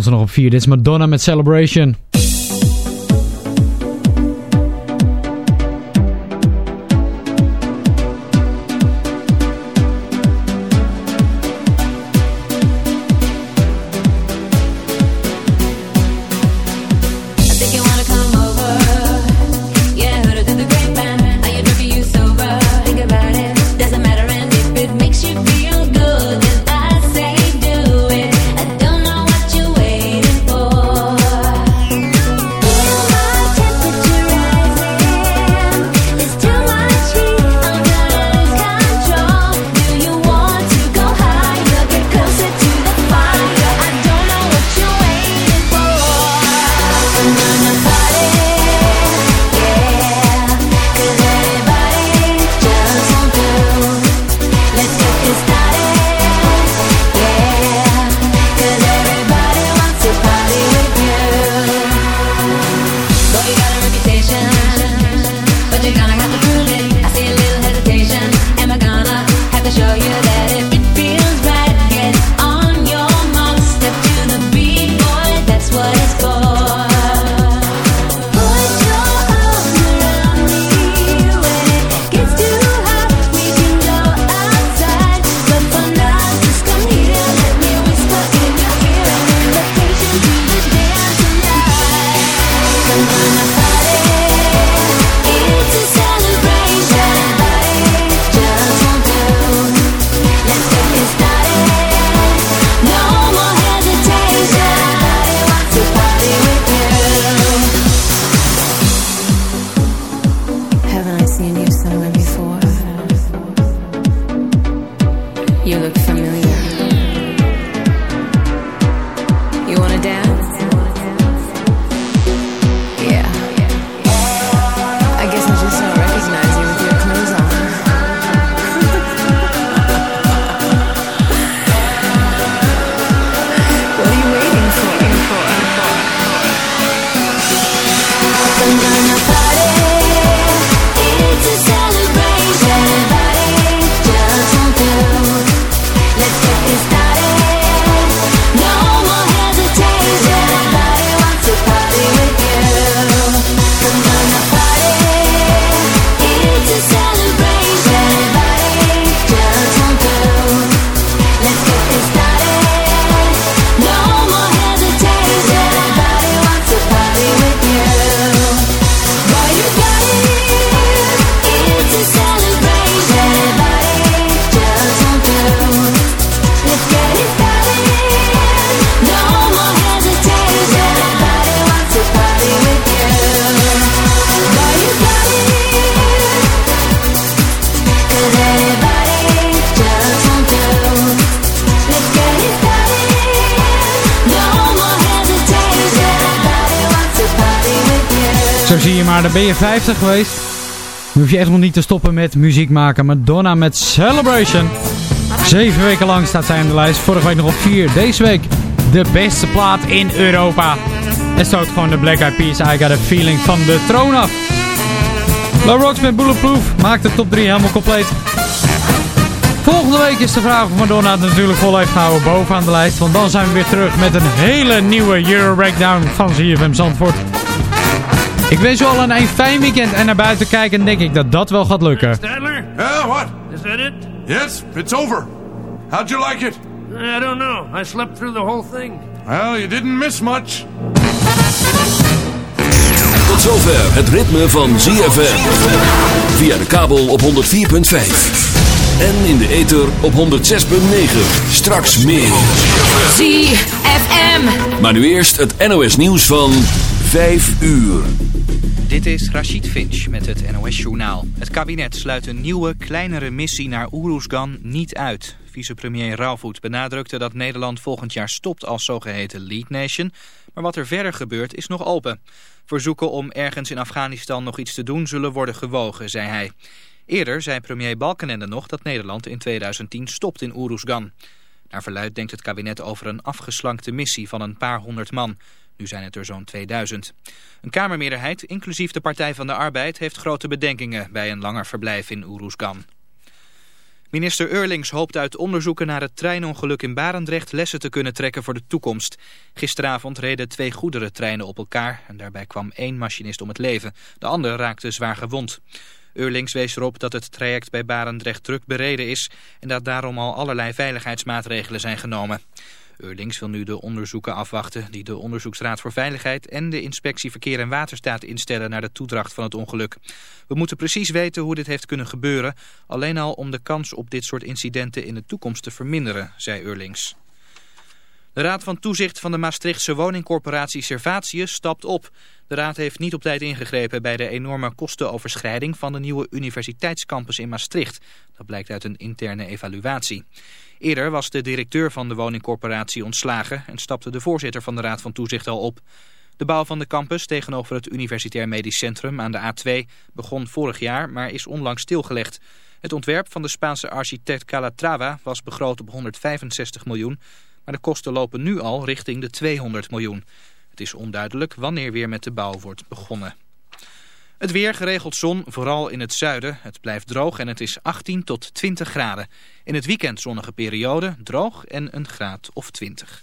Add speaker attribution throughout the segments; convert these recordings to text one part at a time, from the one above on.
Speaker 1: stond ze nog op 4. Dit is Madonna met Celebration. 50 geweest? Nu hoef je echt nog niet te stoppen met muziek maken. Madonna met Celebration. Zeven weken lang staat zij in de lijst. Vorige week nog op 4. Deze week de beste plaat in Europa. En stoot gewoon de Black Eyed Peas I Got A Feeling van de troon af. Low Rocks met Bulletproof maakt de top 3 helemaal compleet. Volgende week is de vraag of Madonna natuurlijk vol heeft gehouden bovenaan de lijst. Want dan zijn we weer terug met een hele nieuwe Euro Breakdown van ZFM Zandvoort. Ik wens u al een, fijn weekend en naar buiten kijken en denk ik dat dat wel gaat lukken.
Speaker 2: Stadler?
Speaker 3: Yeah, what?
Speaker 2: Is that it?
Speaker 3: Yes, it's over. How'd you like it?
Speaker 2: I don't know. I slept through the whole thing.
Speaker 3: Well, you didn't miss much.
Speaker 4: Tot zover het ritme van ZFM. Via de kabel op 104.5. En in de ether op 106.9. Straks meer.
Speaker 5: ZFM.
Speaker 4: Maar nu eerst het NOS nieuws van 5 uur.
Speaker 6: Dit is Rachid Finch met het NOS-journaal. Het kabinet sluit een nieuwe, kleinere missie naar Oeroesgan niet uit. Vicepremier Rauwvoet benadrukte dat Nederland volgend jaar stopt als zogeheten lead nation. Maar wat er verder gebeurt is nog open. Verzoeken om ergens in Afghanistan nog iets te doen zullen worden gewogen, zei hij. Eerder zei premier Balkenende nog dat Nederland in 2010 stopt in Oeroesgan. Naar verluid denkt het kabinet over een afgeslankte missie van een paar honderd man... Nu zijn het er zo'n 2000. Een kamermeerderheid, inclusief de Partij van de Arbeid, heeft grote bedenkingen bij een langer verblijf in Oeroesgan. Minister Eurlings hoopt uit onderzoeken naar het treinongeluk in Barendrecht lessen te kunnen trekken voor de toekomst. Gisteravond reden twee goederentreinen op elkaar en daarbij kwam één machinist om het leven. De ander raakte zwaar gewond. Eurlings wees erop dat het traject bij Barendrecht druk bereden is en dat daarom al allerlei veiligheidsmaatregelen zijn genomen. Eurlings wil nu de onderzoeken afwachten die de Onderzoeksraad voor Veiligheid en de Inspectie Verkeer en Waterstaat instellen naar de toedracht van het ongeluk. We moeten precies weten hoe dit heeft kunnen gebeuren, alleen al om de kans op dit soort incidenten in de toekomst te verminderen, zei Eurlings. De Raad van Toezicht van de Maastrichtse woningcorporatie Servatius stapt op. De raad heeft niet op tijd ingegrepen bij de enorme kostenoverschrijding van de nieuwe universiteitscampus in Maastricht. Dat blijkt uit een interne evaluatie. Eerder was de directeur van de woningcorporatie ontslagen en stapte de voorzitter van de Raad van Toezicht al op. De bouw van de campus tegenover het Universitair Medisch Centrum aan de A2 begon vorig jaar, maar is onlangs stilgelegd. Het ontwerp van de Spaanse architect Calatrava was begroot op 165 miljoen, maar de kosten lopen nu al richting de 200 miljoen. Het is onduidelijk wanneer weer met de bouw wordt begonnen. Het weer geregeld zon, vooral in het zuiden. Het blijft droog en het is 18 tot 20 graden. In het weekend zonnige periode, droog en een graad of 20.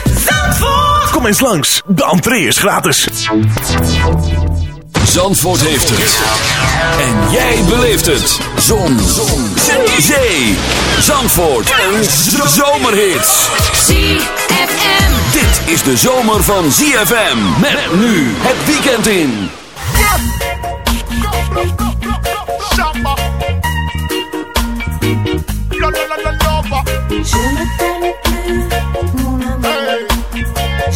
Speaker 7: Kom eens langs, de entree is gratis.
Speaker 4: Zandvoort heeft het. En jij beleeft het. Zon. Zon. Zee. Zandvoort. Een zomerhit.
Speaker 8: ZFM.
Speaker 4: Dit is de zomer van ZFM. Met nu het weekend in.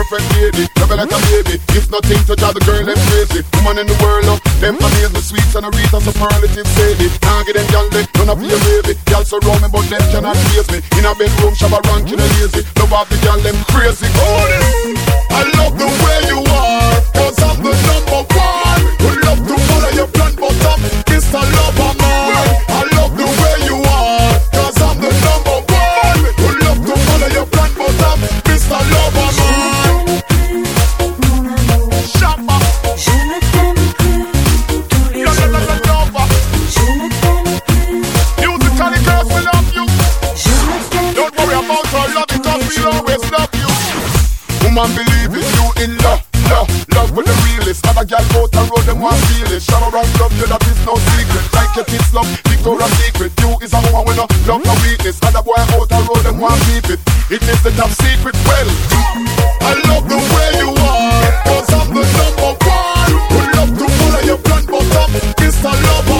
Speaker 9: perfect lady. Love you like a baby. It's nothing to drive the girl them crazy. Woman in the world, love them amaze me. Sweets and a wreath and superlative sadie. Can't get them gyal they none of your baby. Gyal surround me, but them cannot chase me. In a bedroom, shabba rank in a lazy. Love off the gyal them crazy. Oh, I love the way you Woman, believe it, you in love, love, love with the realest. Other gal out the road, them want feel it. Shower and love you, that is no secret. Like your kids love, Victoria's Secret. You is a woman with no love, no weakness. Other boy out the road, them want keep it. It is the top secret. Well, I love the way you are, cause I'm the number one. Would love to follow your plan, but I'm Mr. Lover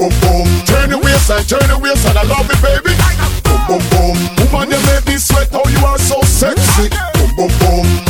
Speaker 10: boom boom. Turn your waistline, turn the waistline. I love it, baby. Boom boom boom. Woman, you make me sweat. Oh, you are so sexy. Boom boom boom.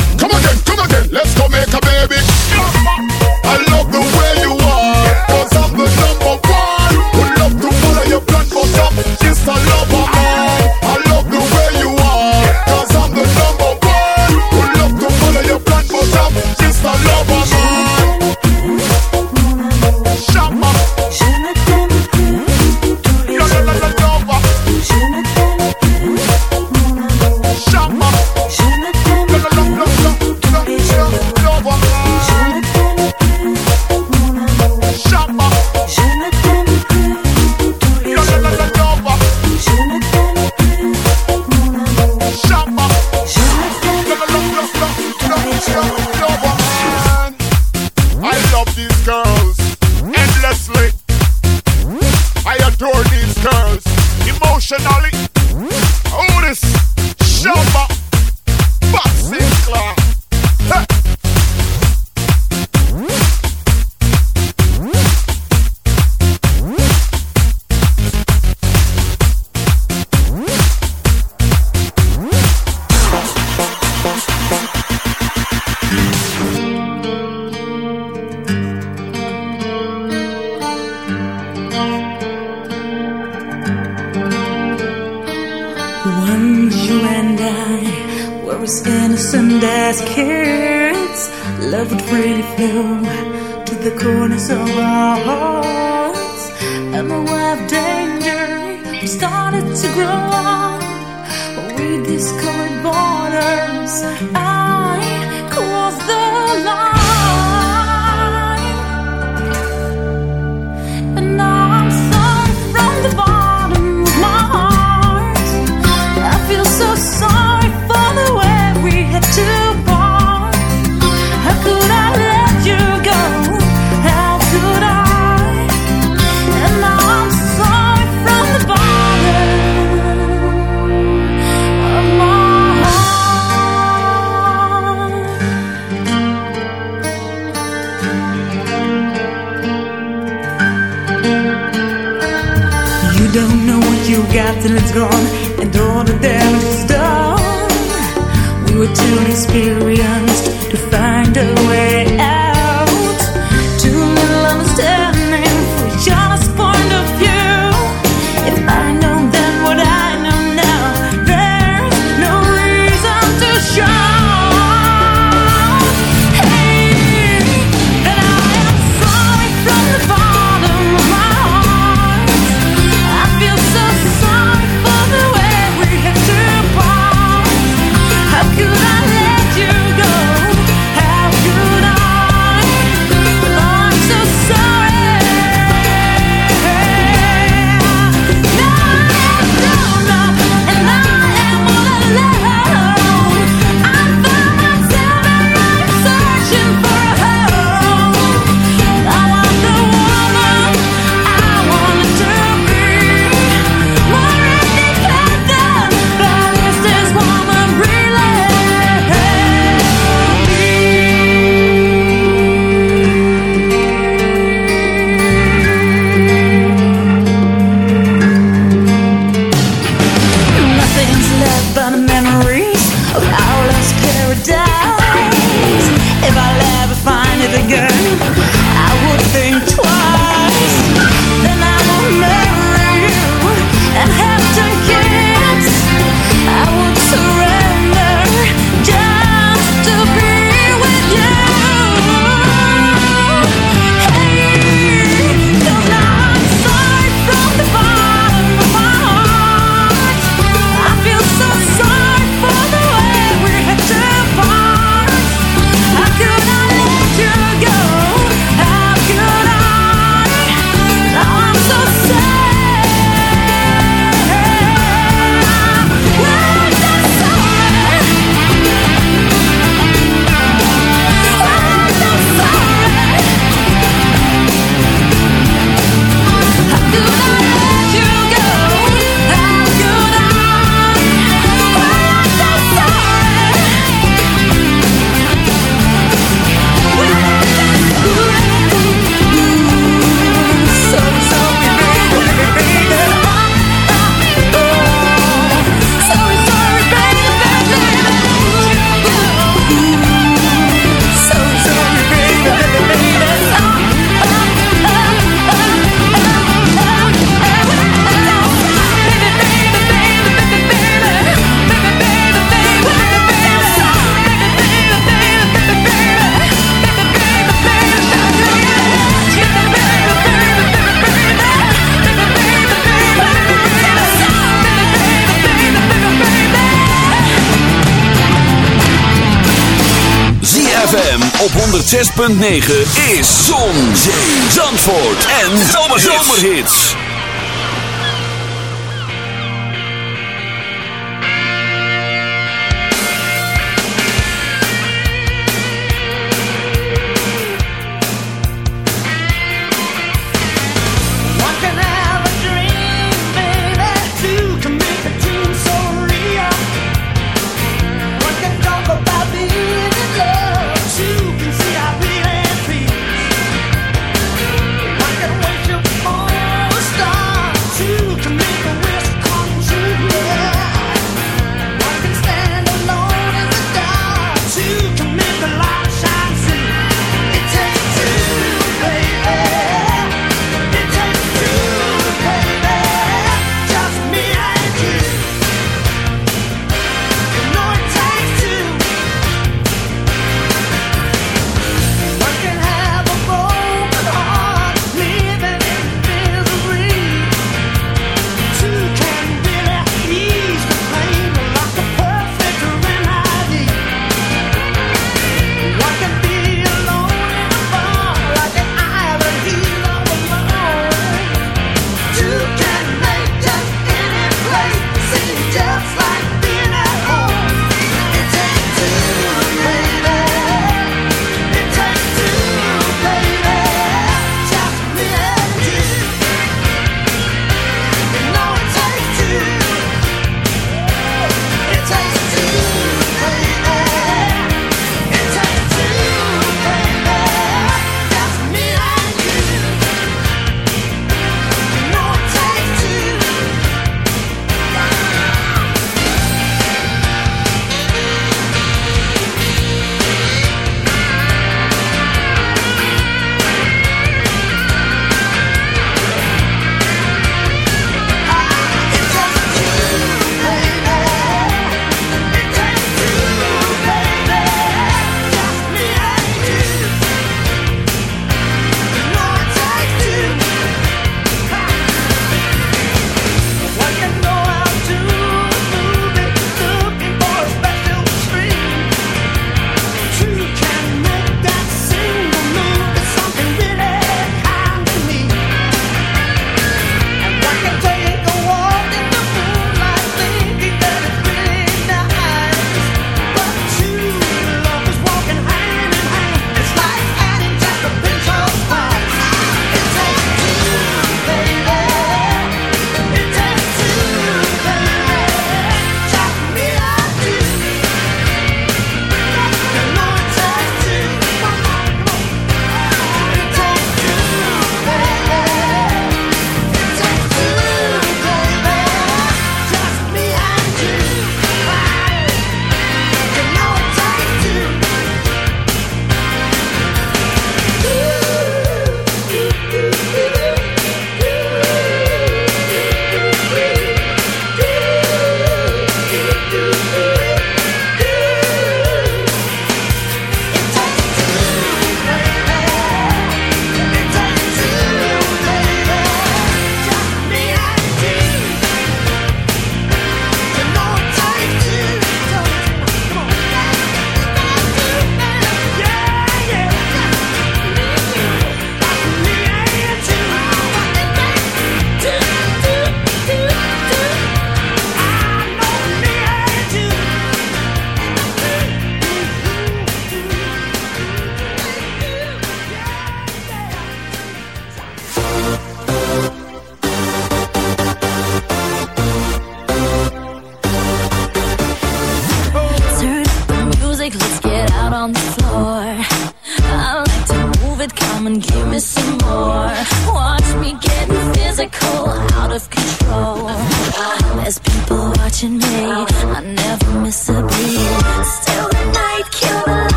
Speaker 10: 106.9 is Zon, Zee,